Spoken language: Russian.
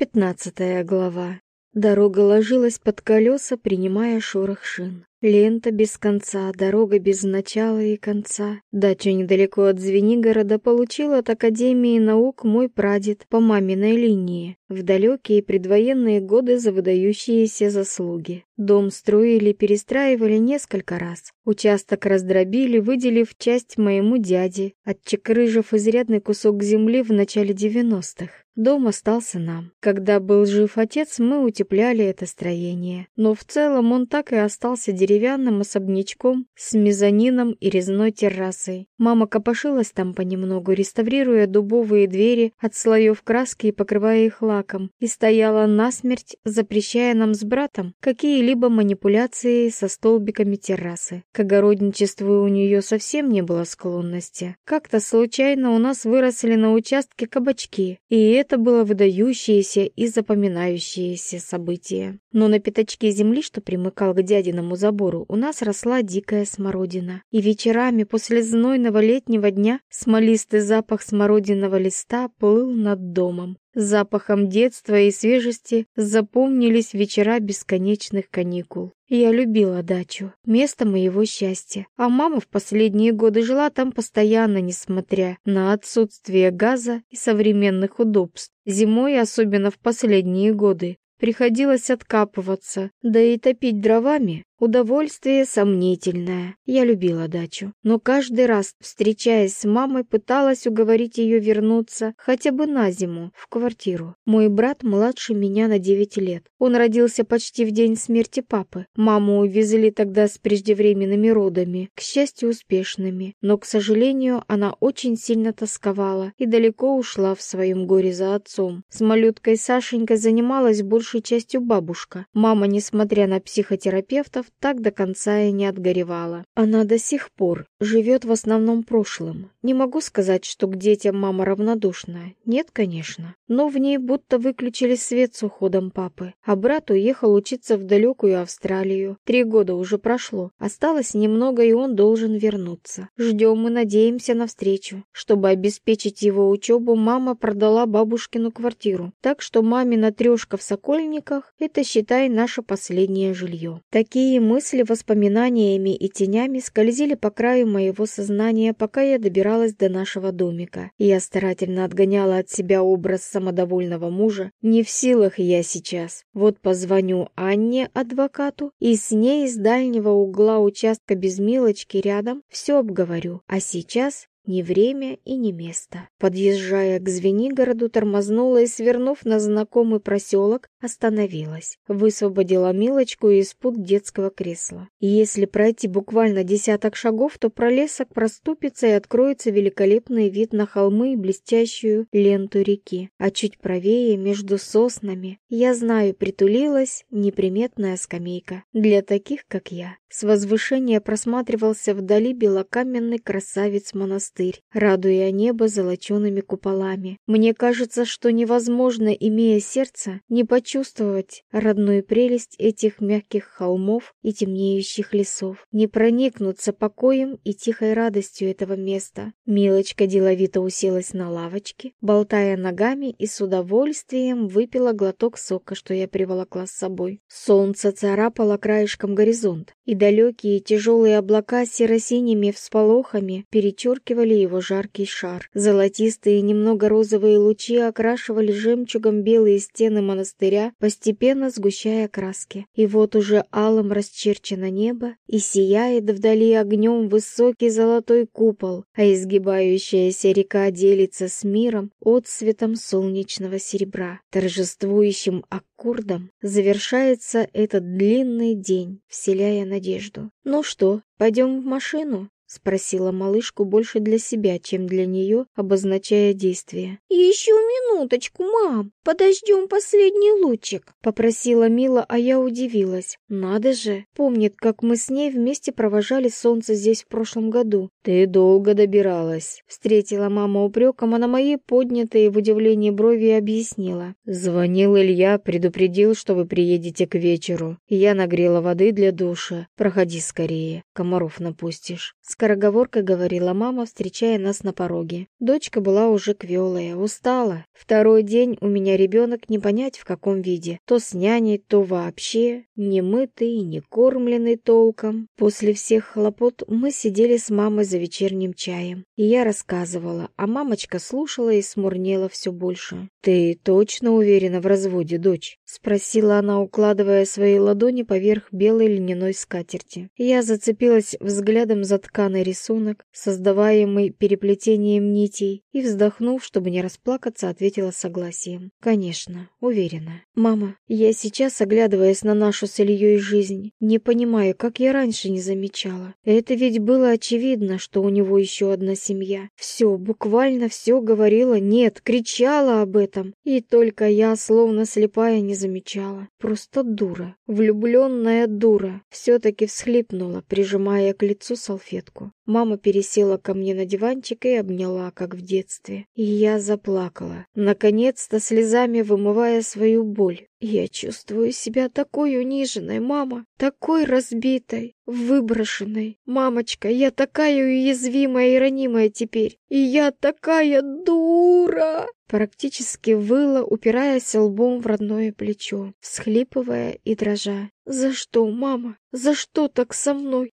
Пятнадцатая глава. Дорога ложилась под колеса, принимая шорох шин. Лента без конца, дорога без начала и конца. Дачу недалеко от Звенигорода получил от Академии наук мой прадед по маминой линии в далекие предвоенные годы за выдающиеся заслуги. Дом строили, перестраивали несколько раз. Участок раздробили, выделив часть моему дяде, отчекрыжив изрядный кусок земли в начале 90-х. Дом остался нам. Когда был жив отец, мы утепляли это строение. Но в целом он так и остался деревянным особнячком с мезонином и резной террасой. Мама копошилась там понемногу, реставрируя дубовые двери от слоев краски и покрывая их лаком, и стояла насмерть, запрещая нам с братом какие-либо манипуляции со столбиками террасы. К огородничеству у нее совсем не было склонности. Как-то случайно у нас выросли на участке кабачки, и это было выдающееся и запоминающееся событие. Но на пятачке земли, что примыкал к дядиному забору, у нас росла дикая смородина. И вечерами после знойного летнего дня смолистый запах смородиного листа плыл над домом. Запахом детства и свежести запомнились вечера бесконечных каникул. Я любила дачу, место моего счастья. А мама в последние годы жила там постоянно, несмотря на отсутствие газа и современных удобств. Зимой, особенно в последние годы, приходилось откапываться, да и топить дровами Удовольствие сомнительное. Я любила дачу, но каждый раз, встречаясь с мамой, пыталась уговорить ее вернуться хотя бы на зиму в квартиру. Мой брат младше меня на 9 лет. Он родился почти в день смерти папы. Маму увезли тогда с преждевременными родами, к счастью, успешными. Но, к сожалению, она очень сильно тосковала и далеко ушла в своем горе за отцом. С малюткой Сашенькой занималась большей частью бабушка. Мама, несмотря на психотерапевтов, так до конца и не отгоревала. Она до сих пор живет в основном прошлым. Не могу сказать, что к детям мама равнодушна. Нет, конечно. Но в ней будто выключили свет с уходом папы. А брат уехал учиться в далекую Австралию. Три года уже прошло. Осталось немного, и он должен вернуться. Ждем и надеемся на встречу. Чтобы обеспечить его учебу, мама продала бабушкину квартиру. Так что мамина трешка в Сокольниках – это, считай, наше последнее жилье. Такие мысли воспоминаниями и тенями скользили по краю моего сознания, пока я добиралась до нашего домика. Я старательно отгоняла от себя образ самодовольного мужа. Не в силах я сейчас. Вот позвоню Анне, адвокату, и с ней из дальнего угла участка без милочки рядом все обговорю. А сейчас ни время и ни место. Подъезжая к Звенигороду, тормознула и, свернув на знакомый проселок, остановилась. Высвободила Милочку из пут детского кресла. И если пройти буквально десяток шагов, то пролесок проступится и откроется великолепный вид на холмы и блестящую ленту реки. А чуть правее, между соснами, я знаю, притулилась неприметная скамейка. Для таких, как я. С возвышения просматривался вдали белокаменный красавец-монастырь, радуя небо золочеными куполами. Мне кажется, что невозможно, имея сердце, не почувствовать родную прелесть этих мягких холмов и темнеющих лесов, не проникнуться покоем и тихой радостью этого места. Милочка деловито уселась на лавочке, болтая ногами и с удовольствием выпила глоток сока, что я приволокла с собой. Солнце царапало краешком горизонт, и далекие тяжелые облака с серо-синими всполохами перечеркивали его жаркий шар. Золотистые немного розовые лучи окрашивали жемчугом белые стены монастыря, постепенно сгущая краски. И вот уже алым расчерчено небо, и сияет вдали огнем высокий золотой купол, а изгибающаяся река делится с миром отцветом солнечного серебра, торжествующим аккордом завершается этот длинный день, вселяя надежду. «Ну что, пойдем в машину?» — спросила малышку больше для себя, чем для нее, обозначая действие. «Еще минуточку, мам, подождем последний лучик», — попросила Мила, а я удивилась. «Надо же, помнит, как мы с ней вместе провожали солнце здесь в прошлом году. «Ты долго добиралась», — встретила мама упреком, а на мои поднятые в удивлении брови объяснила. «Звонил Илья, предупредил, что вы приедете к вечеру. Я нагрела воды для душа. Проходи скорее, комаров напустишь». Скороговоркой говорила мама, встречая нас на пороге. Дочка была уже квелая, устала. Второй день у меня ребенок не понять в каком виде. То с няней, то вообще. Не мытый, не кормленный толком. После всех хлопот мы сидели с мамой за вечерним чаем. И я рассказывала, а мамочка слушала и смурнела все больше. «Ты точно уверена в разводе, дочь?» Спросила она, укладывая свои ладони поверх белой льняной скатерти. Я зацепилась взглядом за тканый рисунок, создаваемый переплетением нитей, и, вздохнув, чтобы не расплакаться, ответила согласием. «Конечно, уверена. Мама, я сейчас, оглядываясь на нашу с Ильей жизнь, не понимаю, как я раньше не замечала. Это ведь было очевидно, что у него еще одна семья. Все, буквально все говорила «нет», кричала об этом. И только я, словно слепая, не замечала. Просто дура, влюбленная дура. Все-таки всхлипнула, прижимая к лицу салфетку. Мама пересела ко мне на диванчик и обняла, как в детстве. И я заплакала, наконец-то слезами вымывая свою боль. Я чувствую себя такой униженной, мама, такой разбитой, выброшенной. Мамочка, я такая уязвимая и ранимая теперь. И я такая дура. Практически выла, упираясь лбом в родное плечо, всхлипывая и дрожа. «За что, мама? За что так со мной?